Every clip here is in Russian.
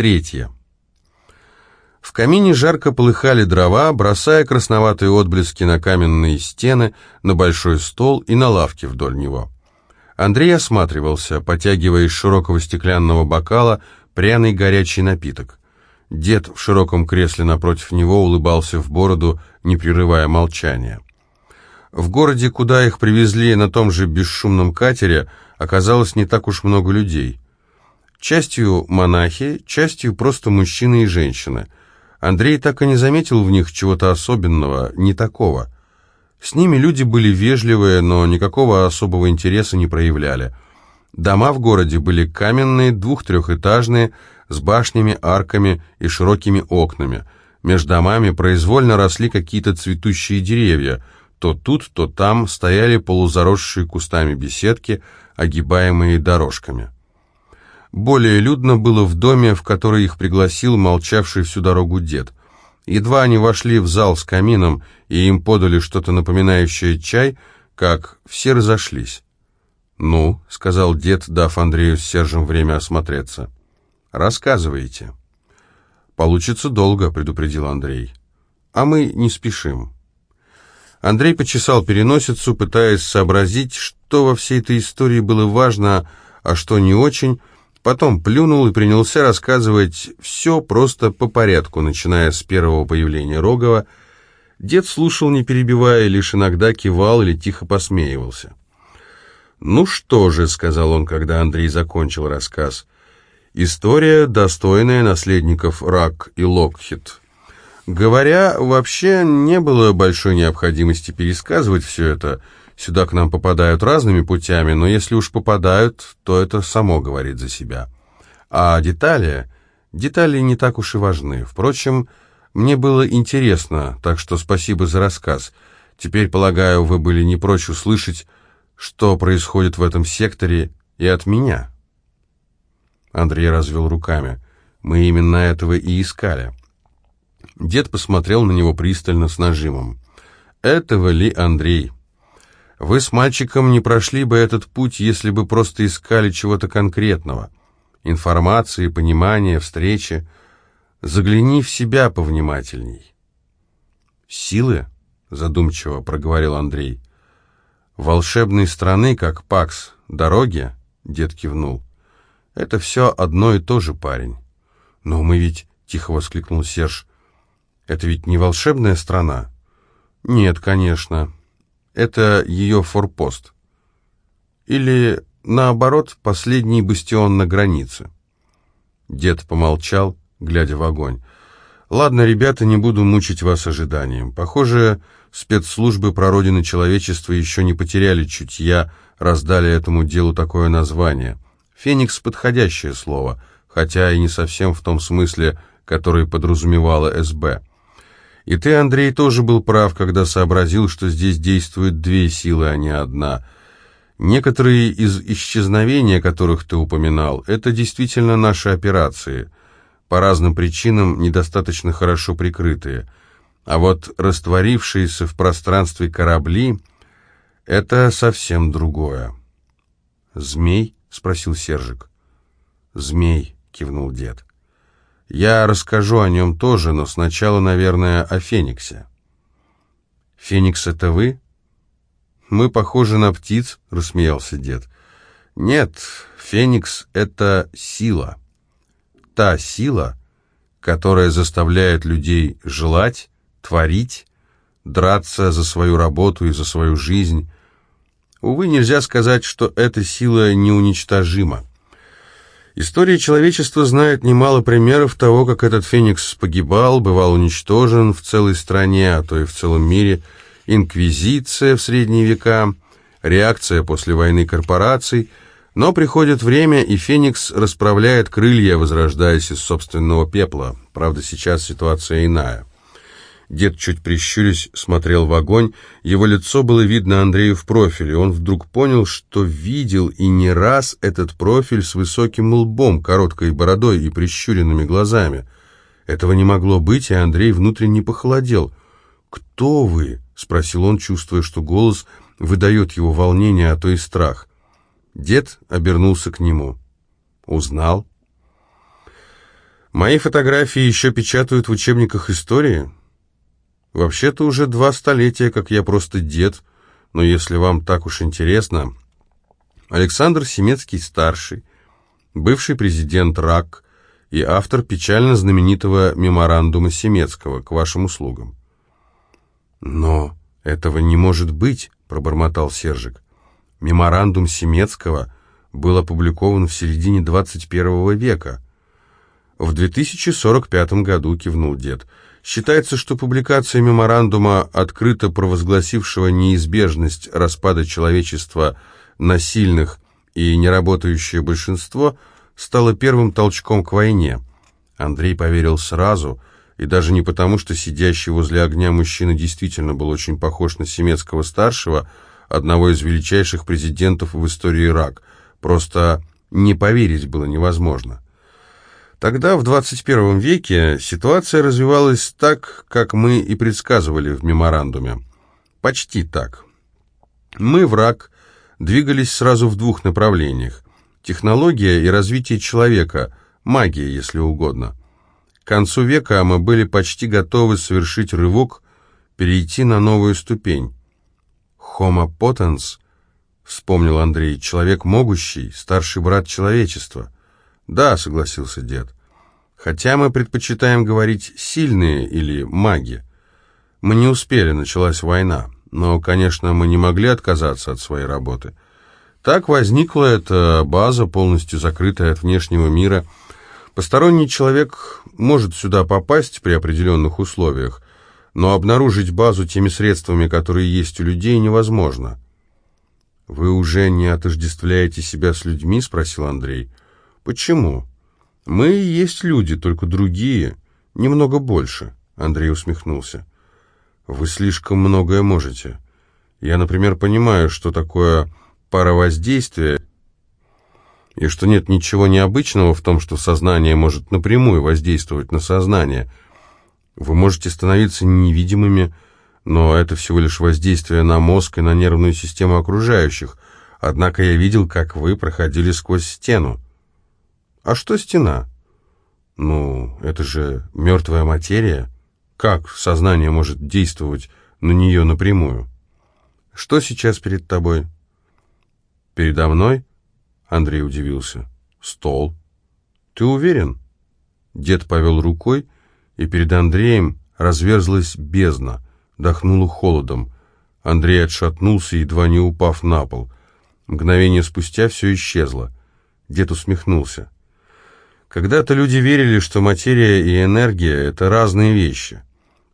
Третье. В камине жарко полыхали дрова, бросая красноватые отблески на каменные стены, на большой стол и на лавки вдоль него. Андрей осматривался, потягивая из широкого стеклянного бокала пряный горячий напиток. Дед в широком кресле напротив него улыбался в бороду, не прерывая молчания. В городе, куда их привезли на том же бесшумном катере, оказалось не так уж много людей. Частью монахи, частью просто мужчины и женщины. Андрей так и не заметил в них чего-то особенного, не такого. С ними люди были вежливые, но никакого особого интереса не проявляли. Дома в городе были каменные, двух-трехэтажные, с башнями, арками и широкими окнами. Между домами произвольно росли какие-то цветущие деревья – то тут, то там стояли полузаросшие кустами беседки, огибаемые дорожками. Более людно было в доме, в который их пригласил молчавший всю дорогу дед. Едва они вошли в зал с камином, и им подали что-то напоминающее чай, как все разошлись. «Ну», — сказал дед, дав Андрею с Сержем время осмотреться. «Рассказывайте». «Получится долго», — предупредил Андрей. «А мы не спешим». Андрей почесал переносицу, пытаясь сообразить, что во всей этой истории было важно, а что не очень, потом плюнул и принялся рассказывать все просто по порядку, начиная с первого появления Рогова. Дед слушал, не перебивая, лишь иногда кивал или тихо посмеивался. «Ну что же», — сказал он, когда Андрей закончил рассказ, — «история, достойная наследников Рак и Локхит». Говоря, вообще не было большой необходимости пересказывать все это. Сюда к нам попадают разными путями, но если уж попадают, то это само говорит за себя. А детали... Детали не так уж и важны. Впрочем, мне было интересно, так что спасибо за рассказ. Теперь, полагаю, вы были не прочь услышать, что происходит в этом секторе и от меня. Андрей развел руками. Мы именно этого и искали. Дед посмотрел на него пристально с нажимом. «Этого ли, Андрей? Вы с мальчиком не прошли бы этот путь, если бы просто искали чего-то конкретного. Информации, понимания, встречи. Загляни в себя повнимательней». «Силы?» — задумчиво проговорил Андрей. «Волшебной страны, как Пакс, дороги?» — дед кивнул. «Это все одно и то же, парень». «Но мы ведь...» — тихо воскликнул Серж. Это ведь не волшебная страна? Нет, конечно. Это ее форпост. Или, наоборот, последний бастион на границе. Дед помолчал, глядя в огонь. «Ладно, ребята, не буду мучить вас ожиданием. Похоже, спецслужбы прародины человечества еще не потеряли чутья, раздали этому делу такое название. «Феникс» — подходящее слово, хотя и не совсем в том смысле, который подразумевала СБ. И ты, Андрей, тоже был прав, когда сообразил, что здесь действуют две силы, а не одна. Некоторые из исчезновений, которых ты упоминал, это действительно наши операции, по разным причинам недостаточно хорошо прикрытые. А вот растворившиеся в пространстве корабли — это совсем другое. «Змей?» — спросил Сержик. «Змей», — кивнул дед. Я расскажу о нем тоже, но сначала, наверное, о Фениксе. Феникс — это вы? Мы похожи на птиц, — рассмеялся дед. Нет, Феникс — это сила. Та сила, которая заставляет людей желать, творить, драться за свою работу и за свою жизнь. Увы, нельзя сказать, что эта сила неуничтожима. История человечества знает немало примеров того, как этот феникс погибал, бывал уничтожен в целой стране, а то и в целом мире, инквизиция в средние века, реакция после войны корпораций, но приходит время, и феникс расправляет крылья, возрождаясь из собственного пепла. Правда, сейчас ситуация иная. Дед, чуть прищурясь, смотрел в огонь. Его лицо было видно Андрею в профиле. Он вдруг понял, что видел и не раз этот профиль с высоким лбом, короткой бородой и прищуренными глазами. Этого не могло быть, и Андрей внутренне похолодел. «Кто вы?» — спросил он, чувствуя, что голос выдает его волнение, а то и страх. Дед обернулся к нему. «Узнал?» Мои фотографии еще печатают в учебниках истории. Вообще-то уже два столетия, как я просто дед, но если вам так уж интересно... Александр Семецкий-старший, бывший президент РАК и автор печально знаменитого меморандума Семецкого к вашим услугам. «Но этого не может быть», — пробормотал Сержик. «Меморандум Семецкого был опубликован в середине 21 века». «В 2045 году», — кивнул дед, — «считается, что публикация меморандума, открыто провозгласившего неизбежность распада человечества на сильных и неработающее большинство, стала первым толчком к войне». Андрей поверил сразу — и даже не потому, что сидящий возле огня мужчина действительно был очень похож на Семецкого-старшего, одного из величайших президентов в истории Ирак. Просто не поверить было невозможно. Тогда, в 21 веке, ситуация развивалась так, как мы и предсказывали в меморандуме. Почти так. Мы, враг, двигались сразу в двух направлениях. Технология и развитие человека, магия, если угодно. К концу века мы были почти готовы совершить рывок, перейти на новую ступень. «Homo potens», — вспомнил Андрей, — «человек могущий, старший брат человечества». «Да», — согласился дед, — «хотя мы предпочитаем говорить «сильные» или «маги». Мы не успели, началась война, но, конечно, мы не могли отказаться от своей работы. Так возникла эта база, полностью закрытая от внешнего мира, — Посторонний человек может сюда попасть при определенных условиях, но обнаружить базу теми средствами, которые есть у людей, невозможно. «Вы уже не отождествляете себя с людьми?» — спросил Андрей. «Почему?» «Мы и есть люди, только другие, немного больше», — Андрей усмехнулся. «Вы слишком многое можете. Я, например, понимаю, что такое паровоздействие, и что нет ничего необычного в том, что сознание может напрямую воздействовать на сознание. Вы можете становиться невидимыми, но это всего лишь воздействие на мозг и на нервную систему окружающих. Однако я видел, как вы проходили сквозь стену. А что стена? Ну, это же мертвая материя. Как сознание может действовать на нее напрямую? Что сейчас перед тобой? Передо мной? Андрей удивился. «Стол». «Ты уверен?» Дед повел рукой, и перед Андреем разверзлась бездна, дохнуло холодом. Андрей отшатнулся, едва не упав на пол. Мгновение спустя все исчезло. Дед усмехнулся. Когда-то люди верили, что материя и энергия — это разные вещи.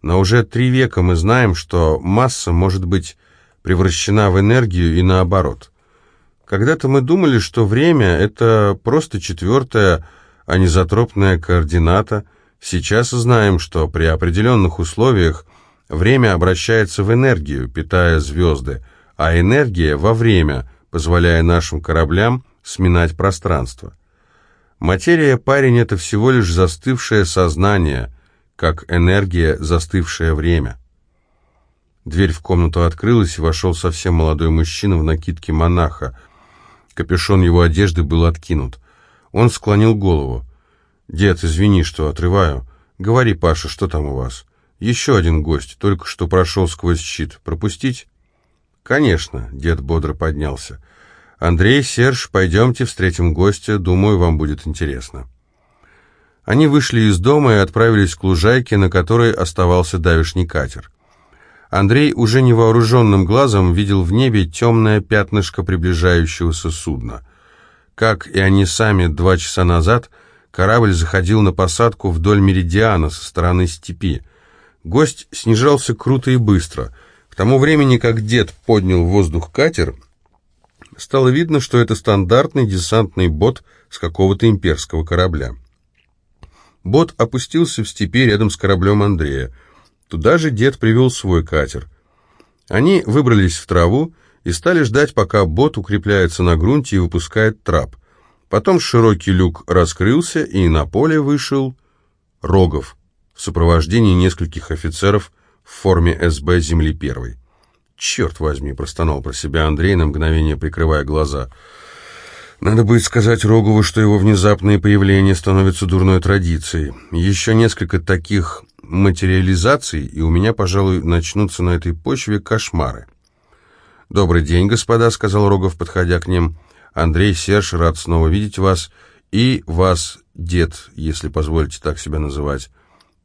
Но уже три века мы знаем, что масса может быть превращена в энергию и наоборот — когда-то мы думали, что время — это просто четвертая анизотропная координата. Сейчас знаем, что при определенных условиях время обращается в энергию, питая звезды, а энергия — во время, позволяя нашим кораблям сминать пространство. Материя парень — это всего лишь застывшее сознание, как энергия — застывшее время. Дверь в комнату открылась, и вошел совсем молодой мужчина в накидке монаха — Капюшон его одежды был откинут. Он склонил голову. «Дед, извини, что отрываю. Говори, Паша, что там у вас? Еще один гость, только что прошел сквозь щит. Пропустить?» «Конечно», — дед бодро поднялся. «Андрей, Серж, пойдемте, встретим гостя. Думаю, вам будет интересно». Они вышли из дома и отправились к лужайке, на которой оставался давишний катер. Андрей уже невооруженным глазом видел в небе темное пятнышко приближающегося судна. Как и они сами два часа назад, корабль заходил на посадку вдоль меридиана со стороны степи. Гость снижался круто и быстро. К тому времени, как дед поднял воздух катер, стало видно, что это стандартный десантный бот с какого-то имперского корабля. Бот опустился в степи рядом с кораблем Андрея. Туда же дед привел свой катер. Они выбрались в траву и стали ждать, пока бот укрепляется на грунте и выпускает трап. Потом широкий люк раскрылся, и на поле вышел Рогов в сопровождении нескольких офицеров в форме СБ земли первой. «Черт возьми!» — простонал про себя Андрей, на мгновение прикрывая глаза. Надо будет сказать Рогову, что его внезапное появление становится дурной традицией. Еще несколько таких материализаций, и у меня, пожалуй, начнутся на этой почве кошмары. «Добрый день, господа», — сказал Рогов, подходя к ним. «Андрей, Серж, рад снова видеть вас. И вас, дед, если позволите так себя называть».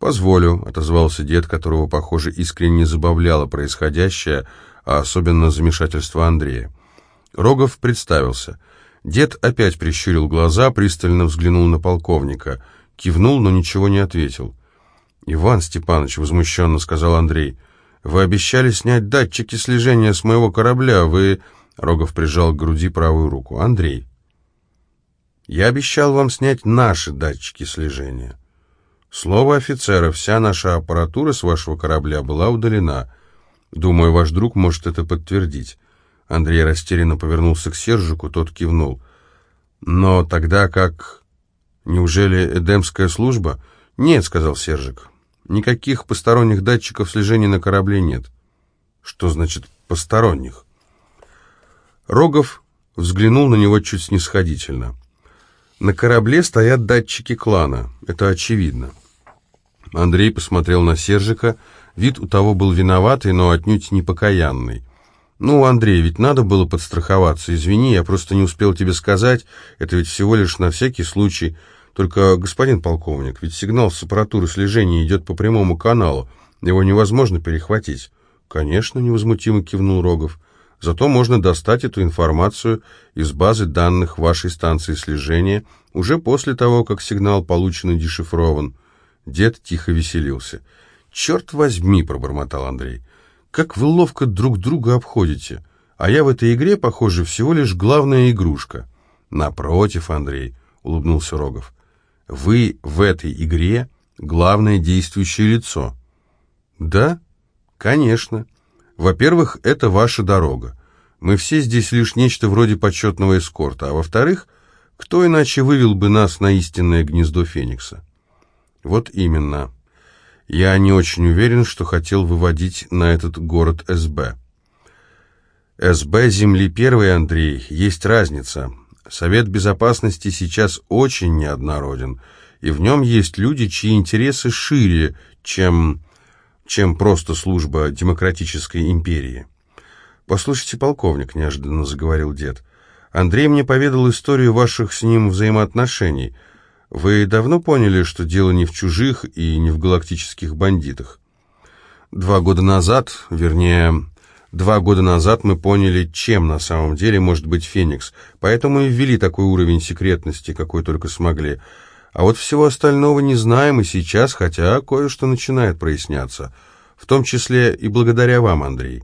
«Позволю», — отозвался дед, которого, похоже, искренне забавляло происходящее, а особенно замешательство Андрея. Рогов представился. Дед опять прищурил глаза, пристально взглянул на полковника, кивнул, но ничего не ответил. «Иван Степанович», — возмущенно сказал Андрей, — «вы обещали снять датчики слежения с моего корабля, вы...» Рогов прижал к груди правую руку. «Андрей, я обещал вам снять наши датчики слежения. Слово офицера, вся наша аппаратура с вашего корабля была удалена. Думаю, ваш друг может это подтвердить». Андрей растерянно повернулся к Сержику, тот кивнул. «Но тогда как... Неужели Эдемская служба?» «Нет», — сказал Сержик. «Никаких посторонних датчиков слежения на корабле нет». «Что значит «посторонних»?» Рогов взглянул на него чуть снисходительно. «На корабле стоят датчики клана, это очевидно». Андрей посмотрел на Сержика, вид у того был виноватый, но отнюдь не покаянный. «Ну, Андрей, ведь надо было подстраховаться. Извини, я просто не успел тебе сказать. Это ведь всего лишь на всякий случай. Только, господин полковник, ведь сигнал с аппаратуры слежения идет по прямому каналу. Его невозможно перехватить». «Конечно», — невозмутимо кивнул Рогов. «Зато можно достать эту информацию из базы данных вашей станции слежения уже после того, как сигнал получен и дешифрован». Дед тихо веселился. «Черт возьми», — пробормотал Андрей. Как вы ловко друг друга обходите. А я в этой игре, похоже, всего лишь главная игрушка. Напротив, Андрей, улыбнулся Рогов. Вы в этой игре главное действующее лицо. Да? Конечно. Во-первых, это ваша дорога. Мы все здесь лишь нечто вроде почетного эскорта. А во-вторых, кто иначе вывел бы нас на истинное гнездо Феникса? Вот именно. Я не очень уверен, что хотел выводить на этот город СБ. СБ Земли Первой, Андрей, есть разница. Совет Безопасности сейчас очень неоднороден, и в нем есть люди, чьи интересы шире, чем, чем просто служба демократической империи. «Послушайте, полковник», — неожиданно заговорил дед, — «Андрей мне поведал историю ваших с ним взаимоотношений». Вы давно поняли, что дело не в чужих и не в галактических бандитах? Два года назад, вернее, два года назад мы поняли, чем на самом деле может быть Феникс, поэтому и ввели такой уровень секретности, какой только смогли. А вот всего остального не знаем и сейчас, хотя кое-что начинает проясняться, в том числе и благодаря вам, Андрей.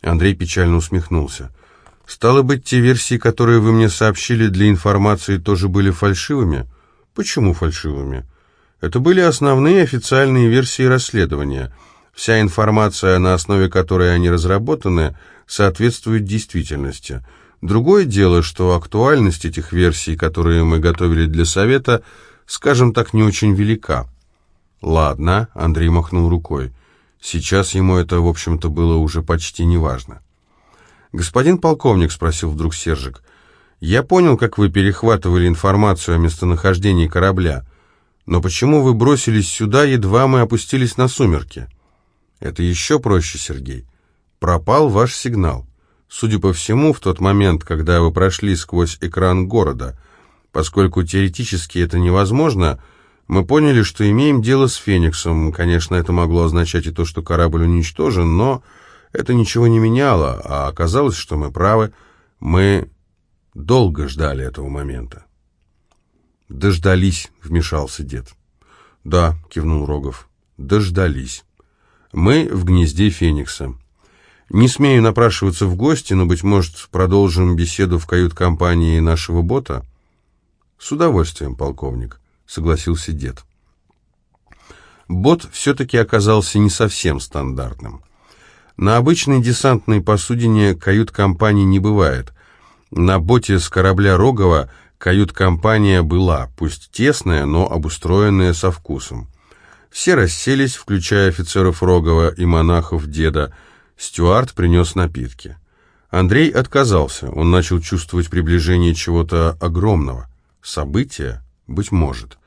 Андрей печально усмехнулся. «Стало быть, те версии, которые вы мне сообщили для информации, тоже были фальшивыми?» Почему фальшивыми? Это были основные официальные версии расследования. Вся информация, на основе которой они разработаны, соответствует действительности. Другое дело, что актуальность этих версий, которые мы готовили для совета, скажем так, не очень велика. Ладно, Андрей махнул рукой. Сейчас ему это, в общем-то, было уже почти неважно. «Господин полковник», — спросил вдруг Сержик, я понял, как вы перехватывали информацию о местонахождении корабля, но почему вы бросились сюда, едва мы опустились на сумерки? Это еще проще, Сергей. Пропал ваш сигнал. Судя по всему, в тот момент, когда вы прошли сквозь экран города. Поскольку теоретически это невозможно, мы поняли, что имеем дело с Фениксом. Конечно, это могло означать и то, что корабль уничтожен, но это ничего не меняло, а оказалось, что мы правы. Мы Долго ждали этого момента. «Дождались», — вмешался дед. «Да», — кивнул Рогов, — «дождались. Мы в гнезде Феникса. Не смею напрашиваться в гости, но, быть может, продолжим беседу в кают-компании нашего бота?» «С удовольствием, полковник», — согласился дед. Бот все-таки оказался не совсем стандартным. На обычной десантной посудине кают-компании не бывает — на боте с корабля Рогова кают-компания была, пусть тесная, но обустроенная со вкусом. Все расселись, включая офицеров Рогова и монахов деда. Стюарт принес напитки. Андрей отказался, он начал чувствовать приближение чего-то огромного. События, быть может.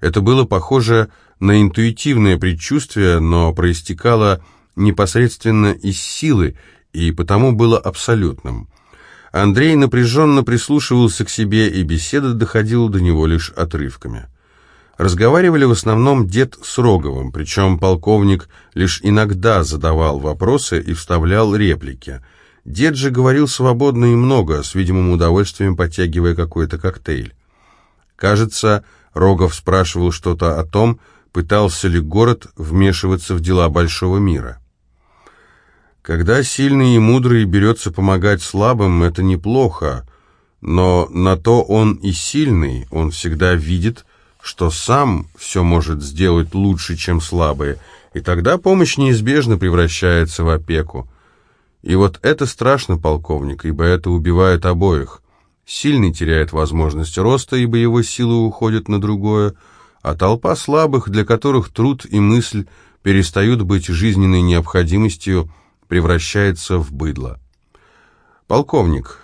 Это было похоже на интуитивное предчувствие, но проистекало непосредственно из силы и потому было абсолютным. Андрей напряженно прислушивался к себе, и беседа доходила до него лишь отрывками. Разговаривали в основном дед с Роговым, причем полковник лишь иногда задавал вопросы и вставлял реплики. Дед же говорил свободно и много, с видимым удовольствием подтягивая какой-то коктейль. Кажется, Рогов спрашивал что-то о том, пытался ли город вмешиваться в дела большого мира. Когда сильный и мудрый берется помогать слабым, это неплохо, но на то он и сильный, он всегда видит, что сам все может сделать лучше, чем слабые, и тогда помощь неизбежно превращается в опеку. И вот это страшно, полковник, ибо это убивает обоих. Сильный теряет возможность роста, ибо его силы уходят на другое, а толпа слабых, для которых труд и мысль перестают быть жизненной необходимостью, превращается в быдло. «Полковник,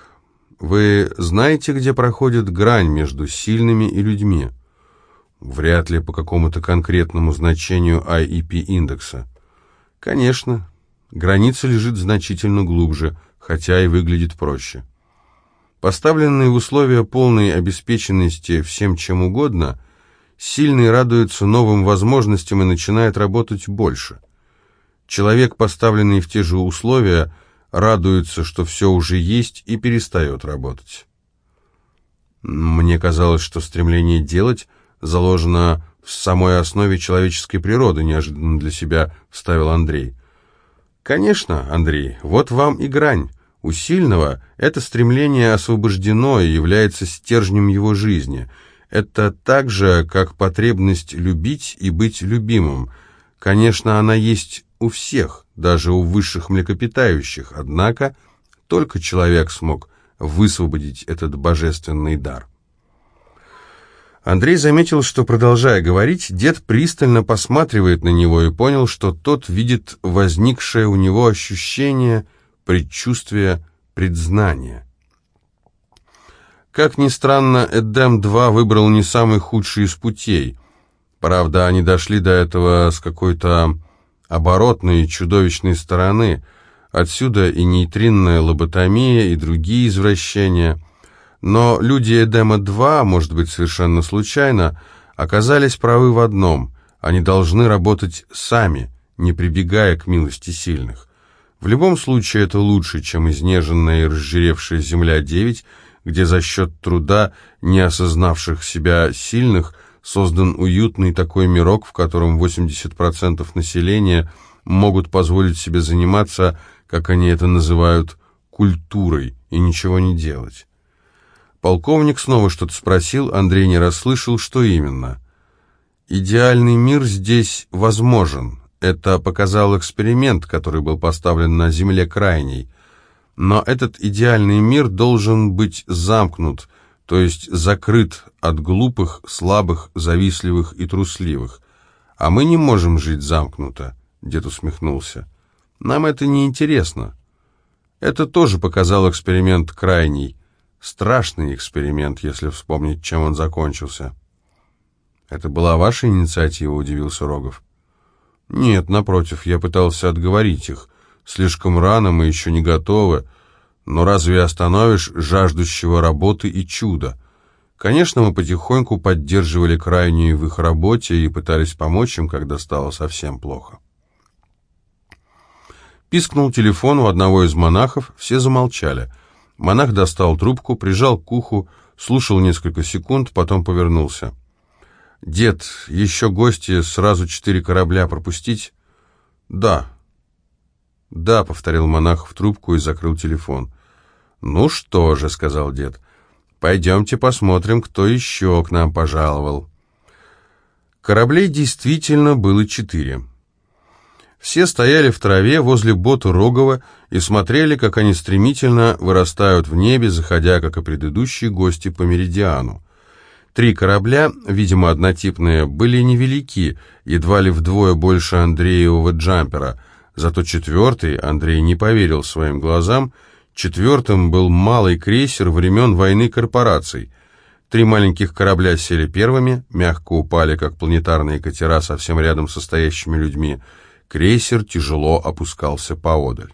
вы знаете, где проходит грань между сильными и людьми?» «Вряд ли по какому-то конкретному значению IEP-индекса». «Конечно, граница лежит значительно глубже, хотя и выглядит проще». Поставленные в условия полной обеспеченности всем чем угодно, сильный радуется новым возможностям и начинает работать больше. Человек, поставленный в те же условия, радуется, что все уже есть, и перестает работать. Мне казалось, что стремление делать заложено в самой основе человеческой природы, неожиданно для себя вставил Андрей. Конечно, Андрей, вот вам и грань. У сильного это стремление освобождено и является стержнем его жизни. Это так же, как потребность любить и быть любимым. Конечно, она есть у всех, даже у высших млекопитающих, однако только человек смог высвободить этот божественный дар. Андрей заметил, что, продолжая говорить, дед пристально посматривает на него и понял, что тот видит возникшее у него ощущение, предчувствие, предзнание. Как ни странно, Эдем-2 выбрал не самый худший из путей. Правда, они дошли до этого с какой-то оборотной чудовищной стороны. Отсюда и нейтринная лоботомия, и другие извращения. Но люди Эдема-2, может быть, совершенно случайно, оказались правы в одном. Они должны работать сами, не прибегая к милости сильных. В любом случае это лучше, чем изнеженная и разжиревшая Земля-9, где за счет труда не осознавших себя сильных – создан уютный такой мирок, в котором 80% населения могут позволить себе заниматься, как они это называют, культурой и ничего не делать. Полковник снова что-то спросил, Андрей не расслышал, что именно. «Идеальный мир здесь возможен», это показал эксперимент, который был поставлен на Земле крайней. Но этот идеальный мир должен быть замкнут, то есть закрыт от глупых, слабых, завистливых и трусливых. А мы не можем жить замкнуто, дед усмехнулся. Нам это не интересно. Это тоже показал эксперимент крайний. Страшный эксперимент, если вспомнить, чем он закончился. Это была ваша инициатива, удивился Рогов. Нет, напротив, я пытался отговорить их. Слишком рано, мы еще не готовы. Но разве остановишь жаждущего работы и чуда? Конечно, мы потихоньку поддерживали крайнюю в их работе и пытались помочь им, когда стало совсем плохо. Пискнул телефон у одного из монахов, все замолчали. Монах достал трубку, прижал к уху, слушал несколько секунд, потом повернулся. «Дед, еще гости, сразу четыре корабля пропустить?» «Да». «Да», — повторил монах в трубку и закрыл телефон. «Ну что же», — сказал дед, — «пойдемте посмотрим, кто еще к нам пожаловал». Кораблей действительно было четыре. Все стояли в траве возле бота Рогова и смотрели, как они стремительно вырастают в небе, заходя, как и предыдущие гости, по меридиану. Три корабля, видимо, однотипные, были невелики, едва ли вдвое больше Андреевого джампера, зато четвертый Андрей не поверил своим глазам — Четвертым был малый крейсер времен войны корпораций. Три маленьких корабля сели первыми, мягко упали, как планетарные катера, совсем рядом со стоящими людьми. Крейсер тяжело опускался поодаль.